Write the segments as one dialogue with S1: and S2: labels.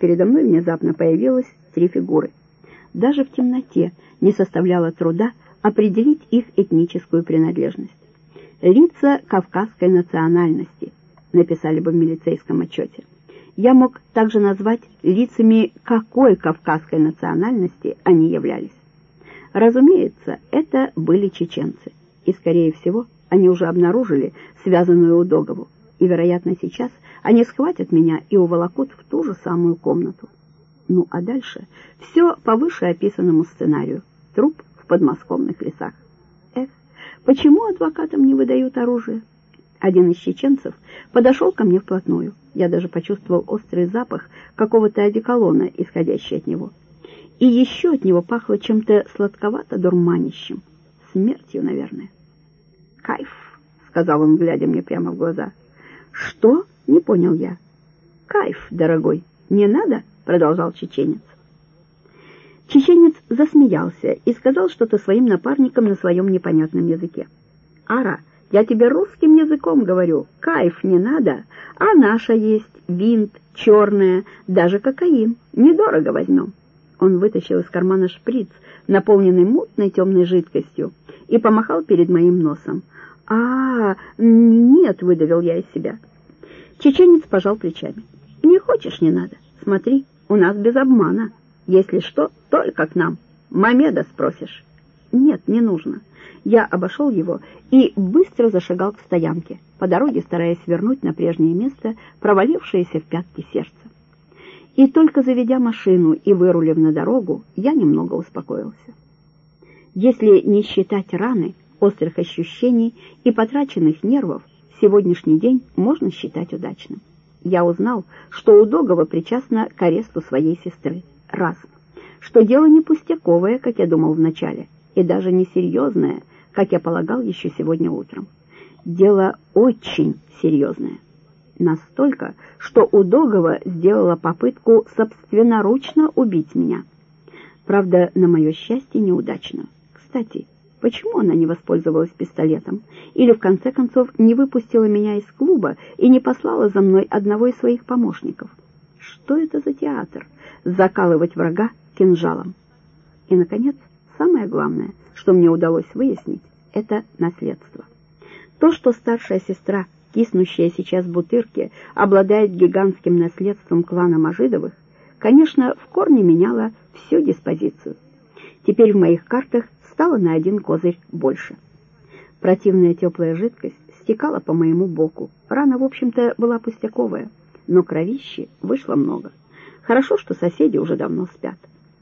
S1: передо мной внезапно появилось три фигуры. Даже в темноте не составляло труда определить их этническую принадлежность. «Лица кавказской национальности», написали бы в милицейском отчете. Я мог также назвать лицами какой кавказской национальности они являлись. Разумеется, это были чеченцы, и, скорее всего, они уже обнаружили связанную Удогову, и, вероятно, сейчас они схватят меня и уволокут в ту же самую комнату. Ну, а дальше все по вышеописанному сценарию. Труп в подмосковных лесах. Эх, почему адвокатам не выдают оружие? Один из чеченцев подошел ко мне вплотную. Я даже почувствовал острый запах какого-то одеколона, исходящий от него. И еще от него пахло чем-то сладковато-дурманящим. Смертью, наверное. «Кайф», — сказал он, глядя мне прямо в глаза. «Что?» — не понял я. «Кайф, дорогой, не надо?» — продолжал чеченец. Чеченец засмеялся и сказал что-то своим напарникам на своем непонятном языке. «Ара, я тебе русским языком говорю, кайф не надо, а наша есть, винт, черная, даже кокаин, недорого возьмем». Он вытащил из кармана шприц, наполненный мутной темной жидкостью, и помахал перед моим носом. «А, нет», — выдавил я из себя. Чеченец пожал плечами. «Не хочешь, не надо. Смотри, у нас без обмана. Если что, только к нам. Мамеда спросишь». «Нет, не нужно». Я обошел его и быстро зашагал к стоянке, по дороге стараясь вернуть на прежнее место провалившееся в пятки сердце. И только заведя машину и вырулив на дорогу, я немного успокоился. Если не считать раны, острых ощущений и потраченных нервов, сегодняшний день можно считать удачным. Я узнал, что Удогова причастна к аресту своей сестры. Раз. Что дело не пустяковое, как я думал вначале, и даже не серьезное, как я полагал еще сегодня утром. Дело очень серьезное. Настолько, что Удогова сделала попытку собственноручно убить меня. Правда, на мое счастье, неудачно. Кстати, почему она не воспользовалась пистолетом? Или, в конце концов, не выпустила меня из клуба и не послала за мной одного из своих помощников? Что это за театр? Закалывать врага кинжалом. И, наконец, самое главное, что мне удалось выяснить, это наследство. То, что старшая сестра, киснущая сейчас в бутырке, обладает гигантским наследством клана Мажидовых, конечно, в корне меняло всю диспозицию. Теперь в моих картах стало на один козырь больше. Противная теплая жидкость стекала по моему боку. Рана, в общем-то, была пустяковая, но кровищи вышло много. Хорошо, что соседи уже давно спят.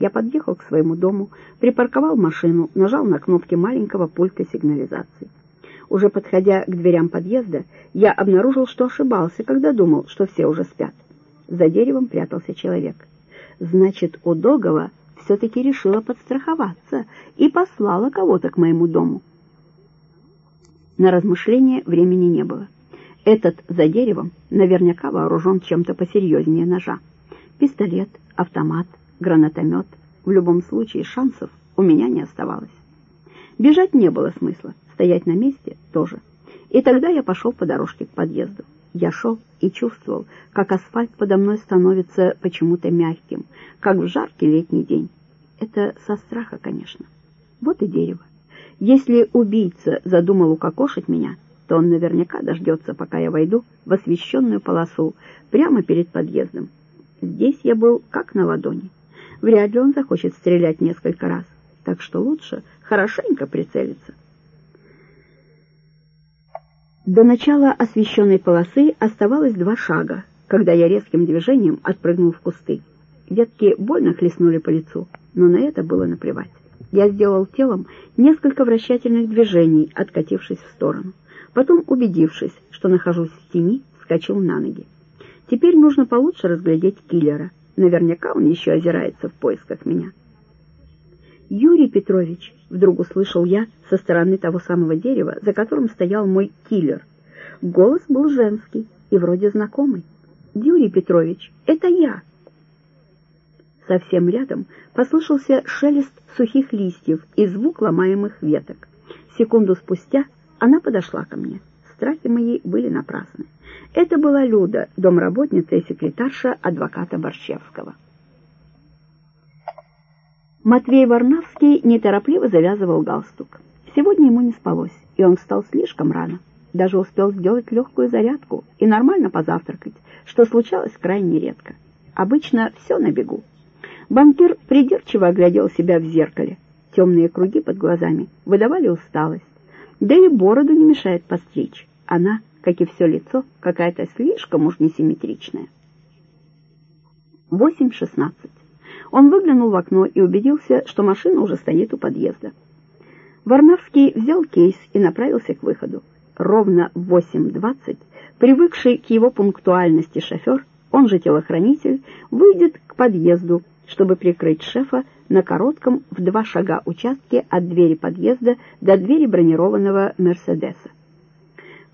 S1: Я подъехал к своему дому, припарковал машину, нажал на кнопки маленького пульта сигнализации. Уже подходя к дверям подъезда, я обнаружил, что ошибался, когда думал, что все уже спят. За деревом прятался человек. Значит, у Догова все-таки решила подстраховаться и послала кого-то к моему дому. На размышление времени не было. Этот за деревом наверняка вооружен чем-то посерьезнее ножа. Пистолет, автомат, гранатомет. В любом случае шансов у меня не оставалось. Бежать не было смысла, стоять на месте тоже. И тогда я пошел по дорожке к подъезду. Я шел и чувствовал, как асфальт подо мной становится почему-то мягким, как в жаркий летний день. Это со страха, конечно. Вот и дерево. Если убийца задумал укокошить меня, то он наверняка дождется, пока я войду в освещенную полосу прямо перед подъездом. Здесь я был как на ладони. Вряд ли он захочет стрелять несколько раз, так что лучше хорошенько прицелиться. До начала освещенной полосы оставалось два шага, когда я резким движением отпрыгнул в кусты. Ветки больно хлестнули по лицу, но на это было наплевать. Я сделал телом несколько вращательных движений, откатившись в сторону. Потом, убедившись, что нахожусь в тени, вскочил на ноги. Теперь нужно получше разглядеть киллера. Наверняка он еще озирается в поисках меня. «Юрий Петрович!» — вдруг услышал я со стороны того самого дерева, за которым стоял мой киллер. Голос был женский и вроде знакомый. «Юрий Петрович, это я!» Совсем рядом послышался шелест сухих листьев и звук ломаемых веток. Секунду спустя она подошла ко мне. страхи мои были напрасны. Это была Люда, домработница и секретарша адвоката Борщевского. Матвей Варнавский неторопливо завязывал галстук. Сегодня ему не спалось, и он встал слишком рано. Даже успел сделать легкую зарядку и нормально позавтракать, что случалось крайне редко. Обычно все на бегу. Банкир придирчиво оглядел себя в зеркале. Темные круги под глазами выдавали усталость. Да и бороду не мешает постричь. Она, как и все лицо, какая-то слишком уж несимметричная. 8.16. Он выглянул в окно и убедился, что машина уже стоит у подъезда. Варнавский взял кейс и направился к выходу. Ровно в 8.20, привыкший к его пунктуальности шофер, он же телохранитель, выйдет к подъезду, чтобы прикрыть шефа на коротком в два шага участке от двери подъезда до двери бронированного «Мерседеса».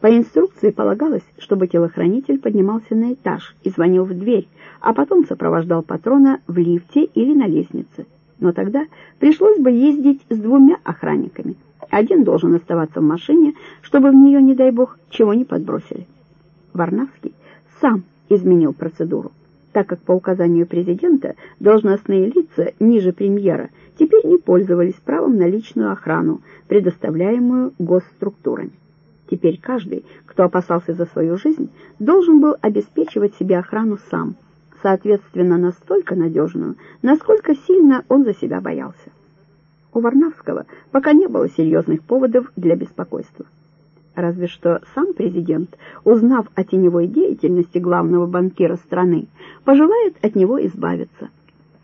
S1: По инструкции полагалось, чтобы телохранитель поднимался на этаж и звонил в дверь, а потом сопровождал патрона в лифте или на лестнице. Но тогда пришлось бы ездить с двумя охранниками. Один должен оставаться в машине, чтобы в нее, не дай бог, чего не подбросили. Варнавский сам изменил процедуру, так как по указанию президента должностные лица ниже премьера теперь не пользовались правом на личную охрану, предоставляемую госструктурами. Теперь каждый, кто опасался за свою жизнь, должен был обеспечивать себе охрану сам, соответственно, настолько надежную, насколько сильно он за себя боялся. У Варнавского пока не было серьезных поводов для беспокойства. Разве что сам президент, узнав о теневой деятельности главного банкира страны, пожелает от него избавиться.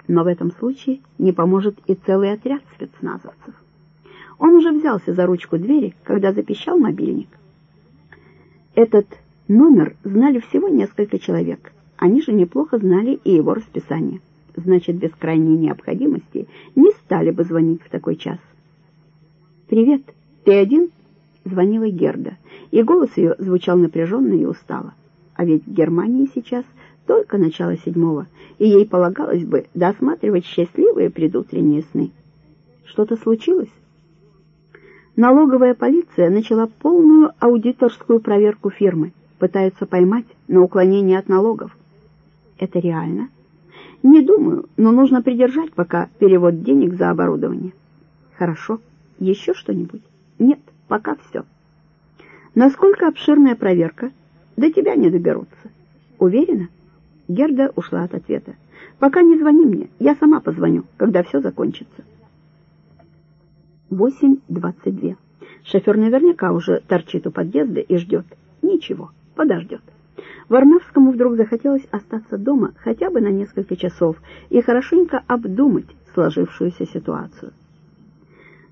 S1: Но в этом случае не поможет и целый отряд спецназовцев. Он уже взялся за ручку двери, когда запищал мобильник. Этот номер знали всего несколько человек. Они же неплохо знали и его расписание. Значит, без крайней необходимости не стали бы звонить в такой час. «Привет, ты один?» — звонила Герда, и голос ее звучал напряженно и устало. А ведь в Германии сейчас только начало седьмого, и ей полагалось бы досматривать счастливые предутренние сны. Что-то случилось? Налоговая полиция начала полную аудиторскую проверку фирмы, пытаются поймать на уклонение от налогов. Это реально? Не думаю, но нужно придержать пока перевод денег за оборудование. Хорошо. Еще что-нибудь? Нет, пока все. Насколько обширная проверка? До тебя не доберутся. Уверена? Герда ушла от ответа. Пока не звони мне, я сама позвоню, когда все закончится. 8.22. Шофер наверняка уже торчит у подъезда и ждет. Ничего, подождет. Варнавскому вдруг захотелось остаться дома хотя бы на несколько часов и хорошенько обдумать сложившуюся ситуацию.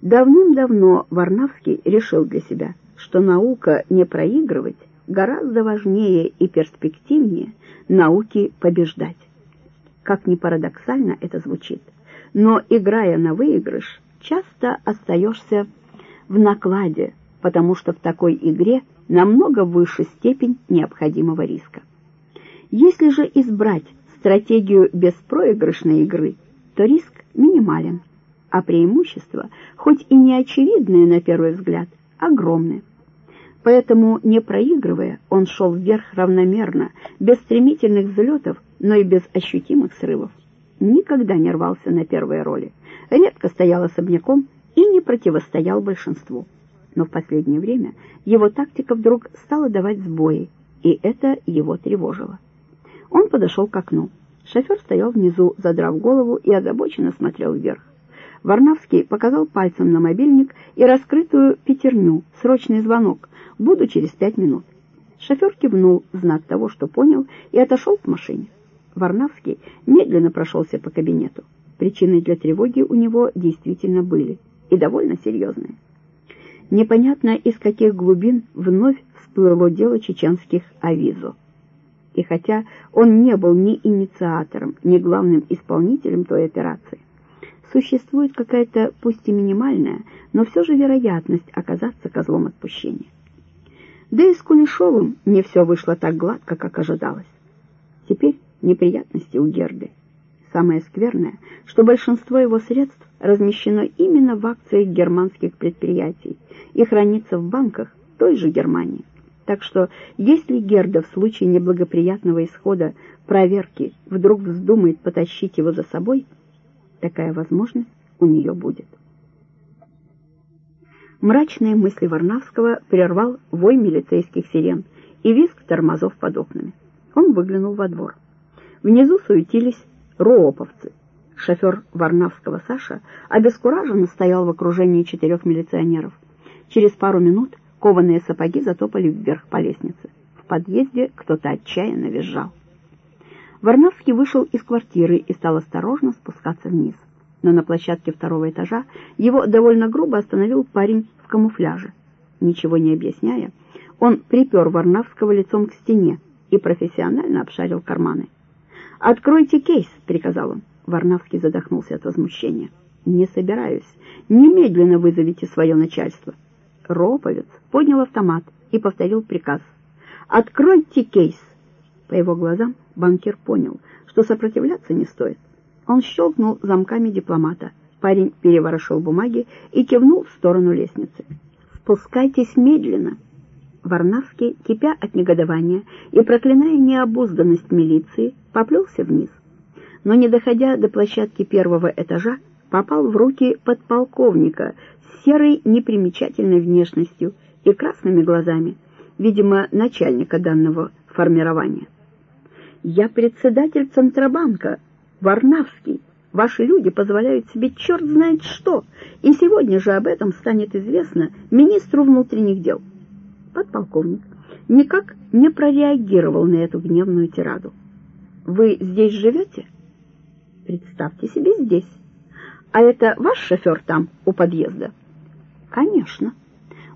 S1: Давным-давно Варнавский решил для себя, что наука не проигрывать гораздо важнее и перспективнее науки побеждать. Как ни парадоксально это звучит, но играя на выигрыш, часто остаешься в накладе, потому что в такой игре намного выше степень необходимого риска. Если же избрать стратегию беспроигрышной игры, то риск минимален, а преимущества, хоть и не очевидные на первый взгляд, огромны. Поэтому, не проигрывая, он шел вверх равномерно, без стремительных взлетов, но и без ощутимых срывов. Никогда не рвался на первые роли, редко стоял особняком и не противостоял большинству. Но в последнее время его тактика вдруг стала давать сбои, и это его тревожило. Он подошел к окну. Шофер стоял внизу, задрав голову и озабоченно смотрел вверх. Варнавский показал пальцем на мобильник и раскрытую пятерню, срочный звонок. «Буду через пять минут». Шофер кивнул знак того, что понял, и отошел к машине. Варнавский медленно прошелся по кабинету. Причины для тревоги у него действительно были, и довольно серьезные. Непонятно, из каких глубин вновь всплыло дело чеченских авизо. И хотя он не был ни инициатором, ни главным исполнителем той операции, существует какая-то, пусть и минимальная, но все же вероятность оказаться козлом отпущения. Да и с Кулешовым не все вышло так гладко, как ожидалось. Теперь неприятности у Герды. Самое скверное, что большинство его средств размещено именно в акциях германских предприятий и хранится в банках той же Германии. Так что, если Герда в случае неблагоприятного исхода проверки вдруг вздумает потащить его за собой, такая возможность у нее будет. Мрачные мысли Варнавского прервал вой милицейских сирен и визг тормозов под окнами. Он выглянул во двор. Внизу суетились рооповцы. Шофер Варнавского Саша обескураженно стоял в окружении четырех милиционеров. Через пару минут кованые сапоги затопали вверх по лестнице. В подъезде кто-то отчаянно визжал. Варнавский вышел из квартиры и стал осторожно спускаться вниз но на площадке второго этажа его довольно грубо остановил парень в камуфляже. Ничего не объясняя, он припер Варнавского лицом к стене и профессионально обшарил карманы. «Откройте кейс», — приказал он. Варнавский задохнулся от возмущения. «Не собираюсь. Немедленно вызовите свое начальство». Роповец поднял автомат и повторил приказ. «Откройте кейс!» По его глазам банкир понял, что сопротивляться не стоит. Он щелкнул замками дипломата. Парень переворошил бумаги и кивнул в сторону лестницы. «Спускайтесь медленно!» Варнавский, кипя от негодования и проклиная необузданность милиции, поплелся вниз. Но, не доходя до площадки первого этажа, попал в руки подполковника с серой непримечательной внешностью и красными глазами, видимо, начальника данного формирования. «Я председатель Центробанка», Варнавский, ваши люди позволяют себе черт знает что, и сегодня же об этом станет известно министру внутренних дел. Подполковник никак не прореагировал на эту гневную тираду. Вы здесь живете? Представьте себе здесь. А это ваш шофер там, у подъезда? Конечно.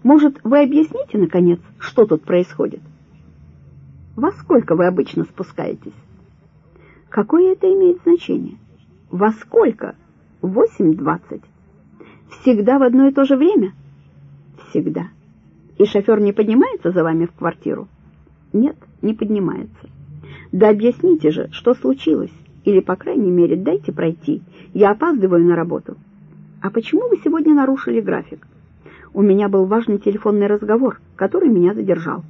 S1: Может, вы объясните, наконец, что тут происходит? Во сколько вы обычно спускаетесь? Какое это имеет значение? Во сколько? Восемь двадцать. Всегда в одно и то же время? Всегда. И шофер не поднимается за вами в квартиру? Нет, не поднимается. Да объясните же, что случилось, или, по крайней мере, дайте пройти. Я опаздываю на работу. А почему вы сегодня нарушили график? У меня был важный телефонный разговор, который меня задержал.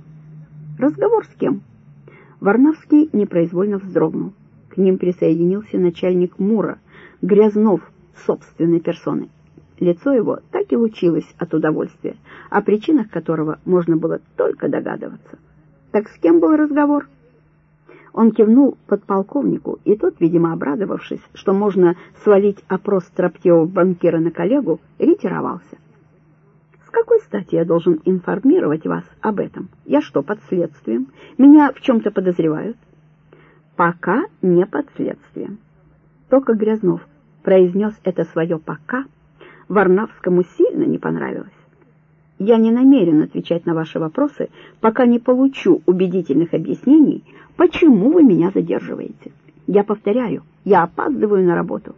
S1: Разговор с кем? Варнавский непроизвольно вздрогнул. К ним присоединился начальник МУРа, Грязнов, собственной персоной. Лицо его так и лучилось от удовольствия, о причинах которого можно было только догадываться. «Так с кем был разговор?» Он кивнул подполковнику, и тот, видимо, обрадовавшись, что можно свалить опрос строптивого банкира на коллегу, ретировался. «С какой стати я должен информировать вас об этом? Я что, под следствием? Меня в чем-то подозревают?» пока не под следствием. Только Грязнов произнес это свое «пока», Варнавскому сильно не понравилось. Я не намерен отвечать на ваши вопросы, пока не получу убедительных объяснений, почему вы меня задерживаете. Я повторяю, я опаздываю на работу.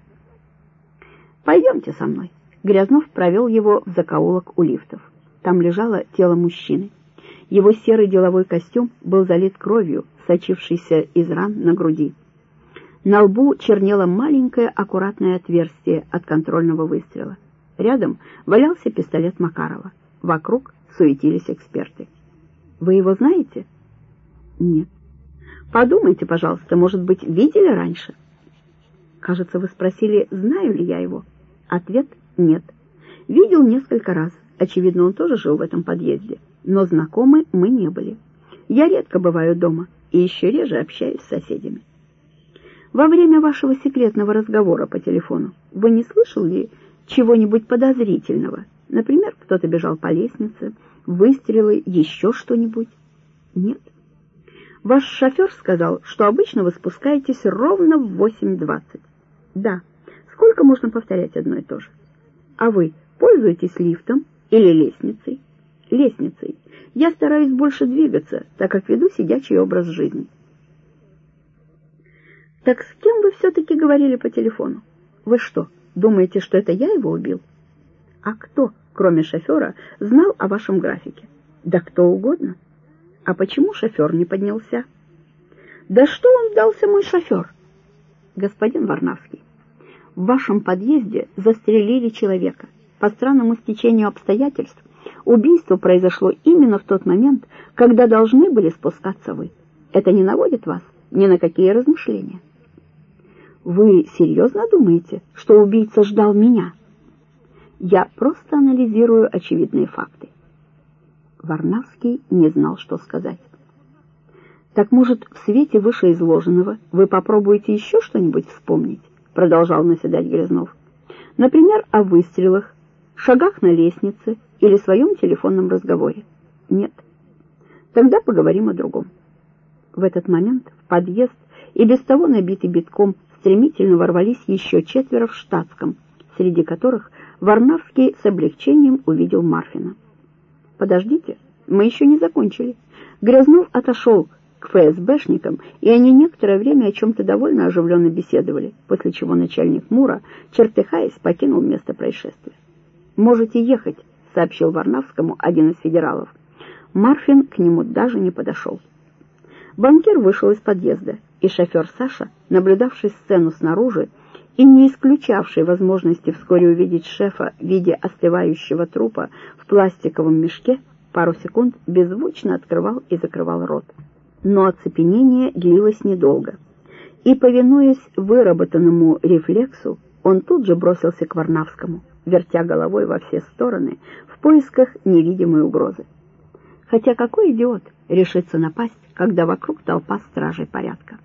S1: Пойдемте со мной. Грязнов провел его в закоулок у лифтов. Там лежало тело мужчины. Его серый деловой костюм был залит кровью, сочившейся из ран на груди. На лбу чернело маленькое аккуратное отверстие от контрольного выстрела. Рядом валялся пистолет Макарова. Вокруг суетились эксперты. «Вы его знаете?» «Нет». «Подумайте, пожалуйста, может быть, видели раньше?» «Кажется, вы спросили, знаю ли я его?» Ответ «нет». «Видел несколько раз. Очевидно, он тоже жил в этом подъезде но знакомы мы не были. Я редко бываю дома и еще реже общаюсь с соседями. Во время вашего секретного разговора по телефону вы не слышали чего-нибудь подозрительного? Например, кто-то бежал по лестнице, выстрелы, еще что-нибудь? Нет. Ваш шофер сказал, что обычно вы спускаетесь ровно в 8.20. Да. Сколько можно повторять одно и то же? А вы пользуетесь лифтом или лестницей? лестницей. Я стараюсь больше двигаться, так как веду сидячий образ жизни. Так с кем вы все-таки говорили по телефону? Вы что, думаете, что это я его убил? А кто, кроме шофера, знал о вашем графике? Да кто угодно. А почему шофер не поднялся? Да что он дался мой шофер? Господин Варнавский, в вашем подъезде застрелили человека. По странному стечению обстоятельств Убийство произошло именно в тот момент, когда должны были спускаться вы. Это не наводит вас ни на какие размышления. Вы серьезно думаете, что убийца ждал меня? Я просто анализирую очевидные факты. Варнавский не знал, что сказать. Так, может, в свете вышеизложенного вы попробуете еще что-нибудь вспомнить? Продолжал наседать Грязнов. Например, о выстрелах, шагах на лестнице или своем телефонном разговоре. Нет. Тогда поговорим о другом. В этот момент в подъезд и без того набитый битком стремительно ворвались еще четверо в штатском, среди которых Варнавский с облегчением увидел Марфина. «Подождите, мы еще не закончили». Грязнов отошел к ФСБшникам, и они некоторое время о чем-то довольно оживленно беседовали, после чего начальник Мура, чертыхаясь, покинул место происшествия. «Можете ехать», — сообщил Варнавскому один из федералов. Марфин к нему даже не подошел. Банкир вышел из подъезда, и шофер Саша, наблюдавший сцену снаружи и не исключавший возможности вскоре увидеть шефа в виде остывающего трупа в пластиковом мешке, пару секунд беззвучно открывал и закрывал рот. Но оцепенение длилось недолго. И, повинуясь выработанному рефлексу, он тут же бросился к Варнавскому, вертя головой во все стороны в поисках невидимой угрозы. Хотя какой идиот решится напасть, когда вокруг толпа стражей порядка?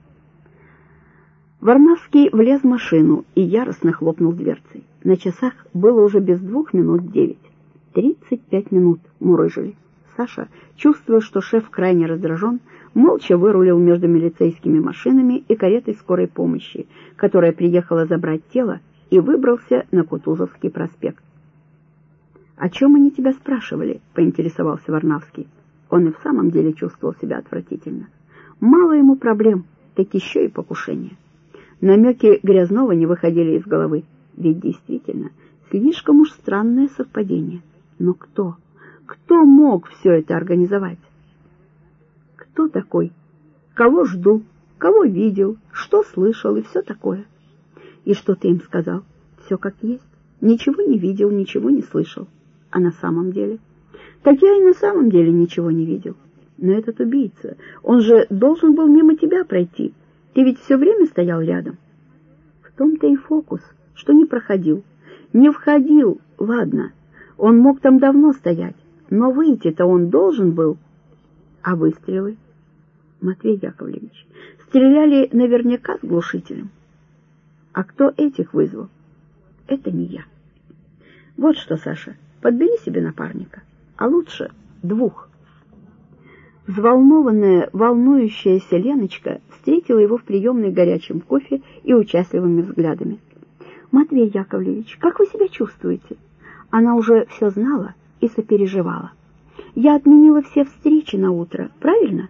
S1: Варнавский влез в машину и яростно хлопнул дверцей. На часах было уже без двух минут девять. Тридцать пять минут мурыжили. Саша, чувствуя, что шеф крайне раздражен, молча вырулил между милицейскими машинами и каретой скорой помощи, которая приехала забрать тело, и выбрался на Кутузовский проспект. «О чем они тебя спрашивали?» — поинтересовался Варнавский. Он и в самом деле чувствовал себя отвратительно. Мало ему проблем, так еще и покушение. Намеки Грязнова не выходили из головы, ведь действительно, слишком уж странное совпадение. Но кто? Кто мог все это организовать? Кто такой? Кого жду? Кого видел? Что слышал и все такое? И что ты им сказал? Все как есть. Ничего не видел, ничего не слышал. А на самом деле? Так я и на самом деле ничего не видел. Но этот убийца, он же должен был мимо тебя пройти. Ты ведь все время стоял рядом. В том-то и фокус, что не проходил. Не входил, ладно. Он мог там давно стоять, но выйти-то он должен был. А выстрелы? Матвей Яковлевич, стреляли наверняка с глушителем. А кто этих вызвал? Это не я. Вот что, Саша, подбери себе напарника, а лучше двух. Взволнованная, волнующаяся Леночка встретила его в приемной горячим кофе и участливыми взглядами. «Матвей Яковлевич, как вы себя чувствуете?» Она уже все знала и сопереживала. «Я отменила все встречи на утро, правильно?»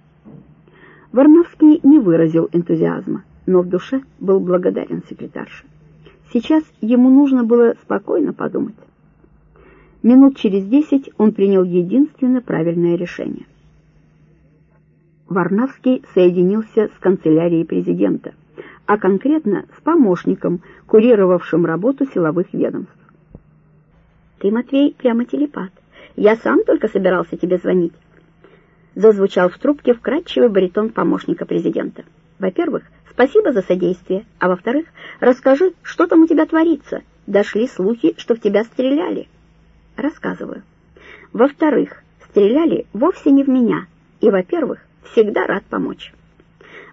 S1: Варновский не выразил энтузиазма, но в душе был благодарен секретарше. Сейчас ему нужно было спокойно подумать. Минут через десять он принял единственно правильное решение. Варнавский соединился с канцелярией президента, а конкретно с помощником, курировавшим работу силовых ведомств. «Ты, Матвей, прямо телепат. Я сам только собирался тебе звонить зазвучал в трубке вкрадчивый баритон помощника президента. Во-первых, спасибо за содействие, а во-вторых, расскажи, что там у тебя творится. Дошли слухи, что в тебя стреляли. Рассказываю. Во-вторых, стреляли вовсе не в меня. И, во-первых, всегда рад помочь.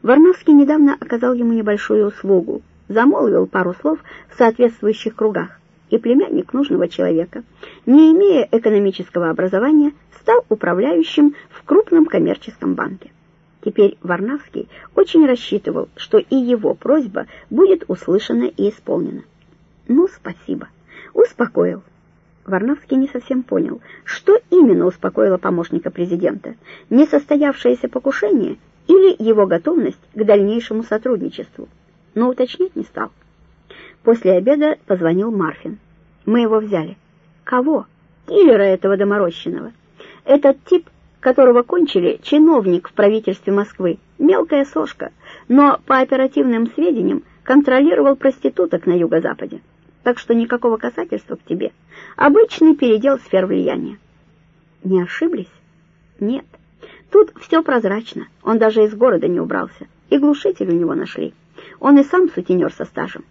S1: Варновский недавно оказал ему небольшую услугу, замолвил пару слов в соответствующих кругах, и племянник нужного человека, не имея экономического образования, стал управляющим в крупном коммерческом банке. Теперь Варнавский очень рассчитывал, что и его просьба будет услышана и исполнена. «Ну, спасибо. Успокоил». Варнавский не совсем понял, что именно успокоило помощника президента, несостоявшееся покушение или его готовность к дальнейшему сотрудничеству, но уточнить не стал. После обеда позвонил Марфин. «Мы его взяли». «Кого?» «Киллера этого доморощенного. Этот тип, которого кончили, чиновник в правительстве Москвы, мелкая сошка, но по оперативным сведениям контролировал проституток на юго-западе. Так что никакого касательства к тебе. Обычный передел сфер влияния. не ошиблись? Нет. Тут все прозрачно. Он даже из города не убрался. И глушитель у него нашли. Он и сам сутенер со стажем.